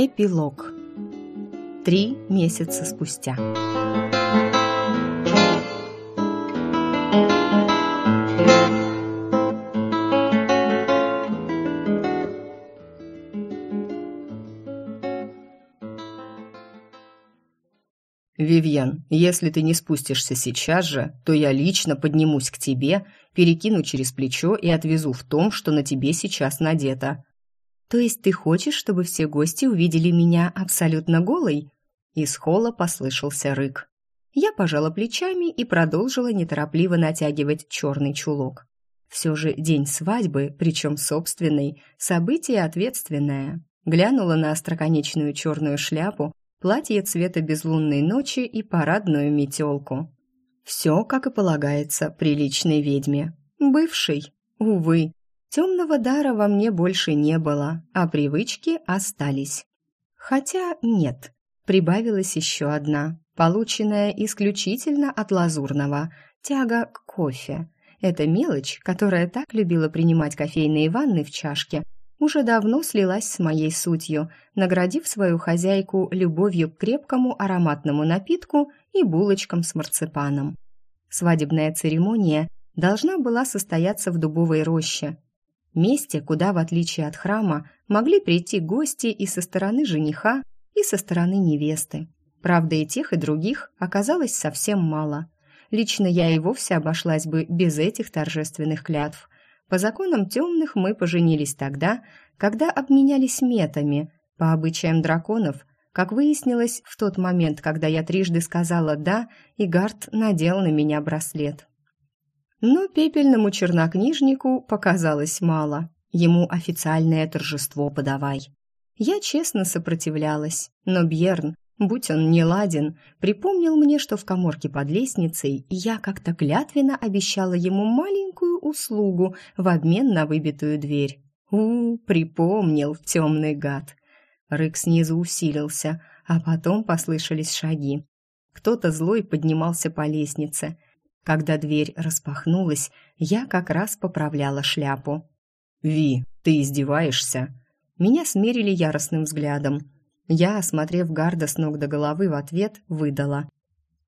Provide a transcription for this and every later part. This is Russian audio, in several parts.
Эпилог. Три месяца спустя. «Вивьен, если ты не спустишься сейчас же, то я лично поднимусь к тебе, перекину через плечо и отвезу в том, что на тебе сейчас надето». «То есть ты хочешь, чтобы все гости увидели меня абсолютно голой?» Из холла послышался рык. Я пожала плечами и продолжила неторопливо натягивать черный чулок. Все же день свадьбы, причем собственный, событие ответственное. Глянула на остроконечную черную шляпу, платье цвета безлунной ночи и парадную метелку. Все, как и полагается, приличной ведьме. Бывшей, увы, темного дара во мне больше не было, а привычки остались. Хотя нет, прибавилась еще одна, полученная исключительно от лазурного, тяга к кофе. Это мелочь, которая так любила принимать кофейные ванны в чашке, уже давно слилась с моей сутью, наградив свою хозяйку любовью к крепкому ароматному напитку и булочкам с марципаном. Свадебная церемония должна была состояться в дубовой роще, месте, куда, в отличие от храма, могли прийти гости и со стороны жениха, и со стороны невесты. Правда, и тех, и других оказалось совсем мало. Лично я и вовсе обошлась бы без этих торжественных клятв – по законам темных мы поженились тогда, когда обменялись метами. По обычаям драконов, как выяснилось в тот момент, когда я трижды сказала «да», и Гард надел на меня браслет. Но пепельному чернокнижнику показалось мало. Ему официальное торжество подавай. Я честно сопротивлялась, но Бьерн, будь он не ладен, припомнил мне, что в коморке под лестницей я как-то клятвенно обещала ему маленькую услугу в обмен на выбитую дверь. У, припомнил темный гад. Рык снизу усилился, а потом послышались шаги. Кто-то злой поднимался по лестнице. Когда дверь распахнулась, я как раз поправляла шляпу. «Ви, ты издеваешься?» Меня смерили яростным взглядом. Я, осмотрев Гарда с ног до головы в ответ, выдала.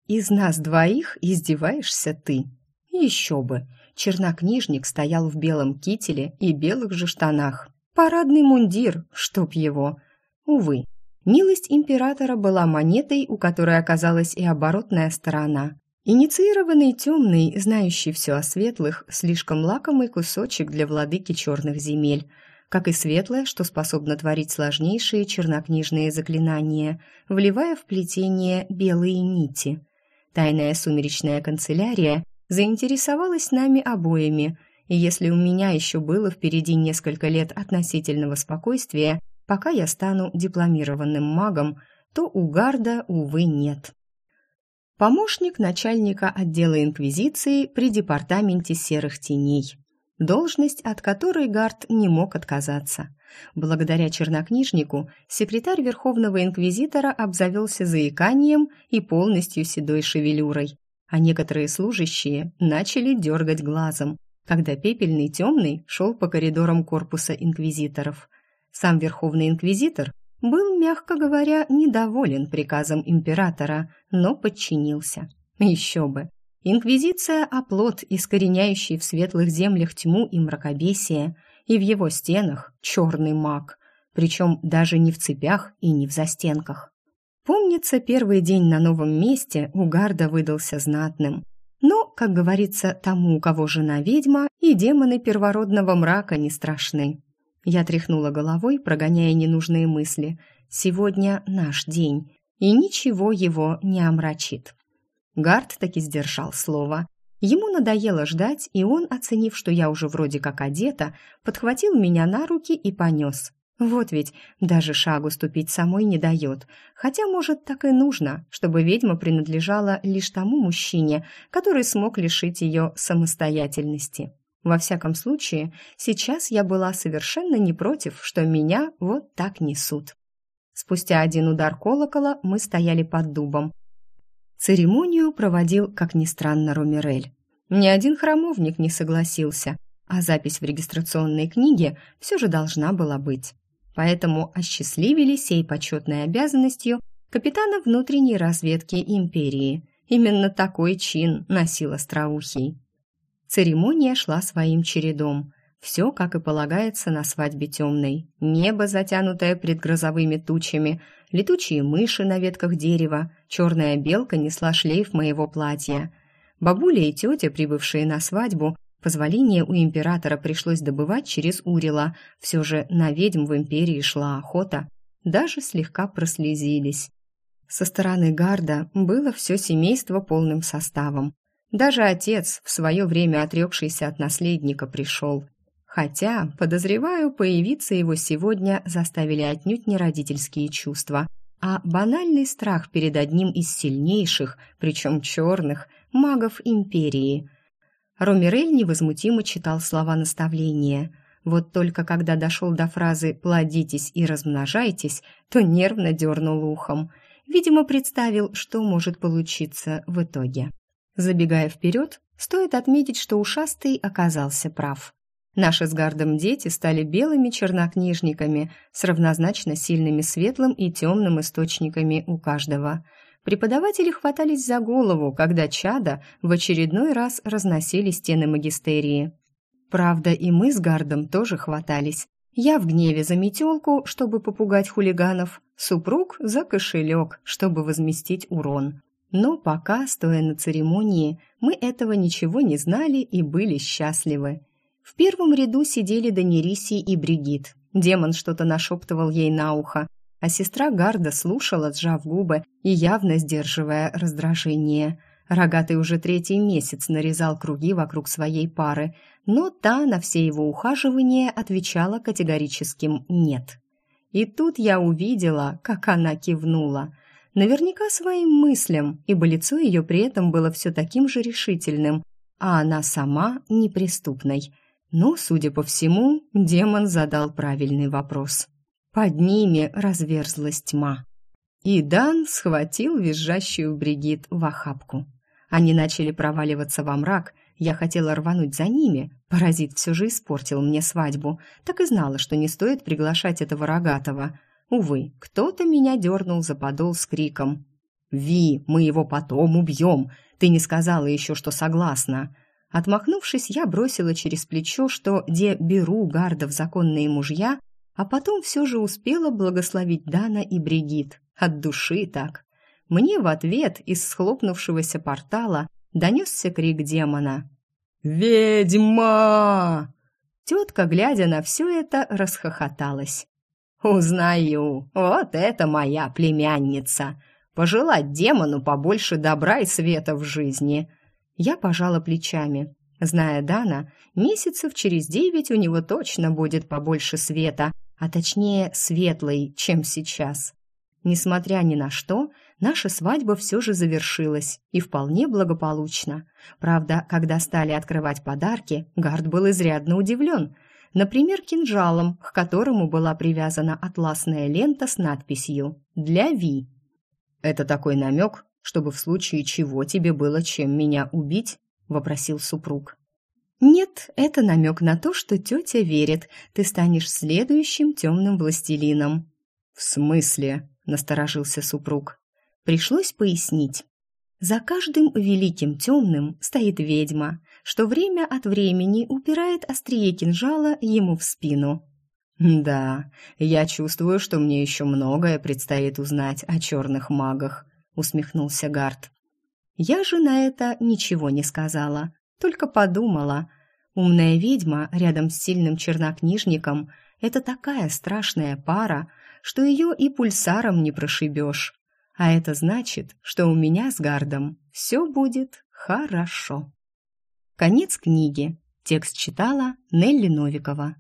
«Из нас двоих издеваешься ты?» «Еще бы!» Чернокнижник стоял в белом кителе и белых же штанах. Парадный мундир, чтоб его. Увы, милость императора была монетой, у которой оказалась и оборотная сторона. Инициированный темный, знающий все о светлых, слишком лакомый кусочек для владыки черных земель – как и светлое, что способно творить сложнейшие чернокнижные заклинания, вливая в плетение белые нити. Тайная сумеречная канцелярия заинтересовалась нами обоими, и если у меня еще было впереди несколько лет относительного спокойствия, пока я стану дипломированным магом, то у Гарда, увы, нет. Помощник начальника отдела Инквизиции при департаменте серых теней – должность, от которой Гард не мог отказаться. Благодаря чернокнижнику секретарь Верховного Инквизитора обзавелся заиканием и полностью седой шевелюрой, а некоторые служащие начали дергать глазом, когда пепельный темный шел по коридорам корпуса инквизиторов. Сам Верховный Инквизитор мягко говоря, недоволен приказом императора, но подчинился. Еще бы, Инквизиция – оплот, искореняющий в светлых землях тьму и мракобесие, и в его стенах черный маг, причем даже не в цепях и не в застенках. Помнится, первый день на новом месте у Гарда выдался знатным. Но, как говорится, тому, у кого жена ведьма, и демоны первородного мрака не страшны. Я тряхнула головой, прогоняя ненужные мысли. Сегодня наш день, и ничего его не омрачит. Гард таки сдержал слово. Ему надоело ждать, и он, оценив, что я уже вроде как одета, подхватил меня на руки и понес. Вот ведь даже шагу ступить самой не дает. Хотя, может, так и нужно, чтобы ведьма принадлежала лишь тому мужчине, который смог лишить ее самостоятельности. Во всяком случае, сейчас я была совершенно не против, что меня вот так несут. Спустя один удар колокола мы стояли под дубом, Церемонию проводил, как ни странно, Ромерель. Ни один храмовник не согласился, а запись в регистрационной книге все же должна была быть. поэтому осчастливили сей почетной обязанностью капитана внутренней разведки империи. Именно такой чин носил Остроухий. Церемония шла своим чередом. Все, как и полагается на свадьбе темной. Небо, затянутое предгрозовыми тучами, летучие мыши на ветках дерева, черная белка несла шлейф моего платья. Бабуля и тетя, прибывшие на свадьбу, позволение у императора пришлось добывать через Урила. Все же на ведьм в империи шла охота. Даже слегка прослезились. Со стороны Гарда было все семейство полным составом. Даже отец, в свое время отрекшийся от наследника, пришел. Хотя, подозреваю, появиться его сегодня заставили отнюдь не родительские чувства, а банальный страх перед одним из сильнейших, причем черных, магов империи. Ромерель невозмутимо читал слова наставления. Вот только когда дошел до фразы «плодитесь и размножайтесь», то нервно дернул ухом. Видимо, представил, что может получиться в итоге. Забегая вперед, стоит отметить, что ушастый оказался прав. Наши с Гардом дети стали белыми чернокнижниками с равнозначно сильными светлым и темным источниками у каждого. Преподаватели хватались за голову, когда чада в очередной раз разносили стены магистерии. Правда, и мы с Гардом тоже хватались. Я в гневе за метелку, чтобы попугать хулиганов, супруг за кошелек, чтобы возместить урон. Но пока, стоя на церемонии, мы этого ничего не знали и были счастливы. В первом ряду сидели Данириси и Бригит. Демон что-то нашептывал ей на ухо, а сестра Гарда слушала, сжав губы и явно сдерживая раздражение. Рогатый уже третий месяц нарезал круги вокруг своей пары, но та на все его ухаживания отвечала категорическим «нет». И тут я увидела, как она кивнула – наверняка своим мыслям, ибо лицо ее при этом было все таким же решительным, а она сама неприступной. Но, судя по всему, демон задал правильный вопрос. Под ними разверзлась тьма. И Дан схватил визжащую Бригит в охапку. Они начали проваливаться во мрак, я хотела рвануть за ними, паразит все же испортил мне свадьбу, так и знала, что не стоит приглашать этого рогатого – Увы, кто-то меня дернул за подол с криком. «Ви, мы его потом убьем! Ты не сказала еще, что согласна!» Отмахнувшись, я бросила через плечо, что где беру гардов законные мужья, а потом все же успела благословить Дана и Бригит. От души так. Мне в ответ из схлопнувшегося портала донесся крик демона. «Ведьма!» Тетка, глядя на все это, расхохоталась. «Узнаю. Вот это моя племянница. Пожелать демону побольше добра и света в жизни». Я пожала плечами. Зная Дана, месяцев через девять у него точно будет побольше света, а точнее светлой, чем сейчас. Несмотря ни на что, наша свадьба все же завершилась и вполне благополучно. Правда, когда стали открывать подарки, Гард был изрядно удивлен – например, кинжалом, к которому была привязана атласная лента с надписью «Для Ви». «Это такой намек, чтобы в случае чего тебе было чем меня убить?» – вопросил супруг. «Нет, это намек на то, что тетя верит, ты станешь следующим темным властелином». «В смысле?» – насторожился супруг. Пришлось пояснить. За каждым великим темным стоит ведьма, что время от времени упирает острие кинжала ему в спину. «Да, я чувствую, что мне еще многое предстоит узнать о черных магах», — усмехнулся Гард. «Я же на это ничего не сказала, только подумала. Умная ведьма рядом с сильным чернокнижником — это такая страшная пара, что ее и пульсаром не прошибешь. А это значит, что у меня с Гардом все будет хорошо». Конец книги. Текст читала Нелли Новикова.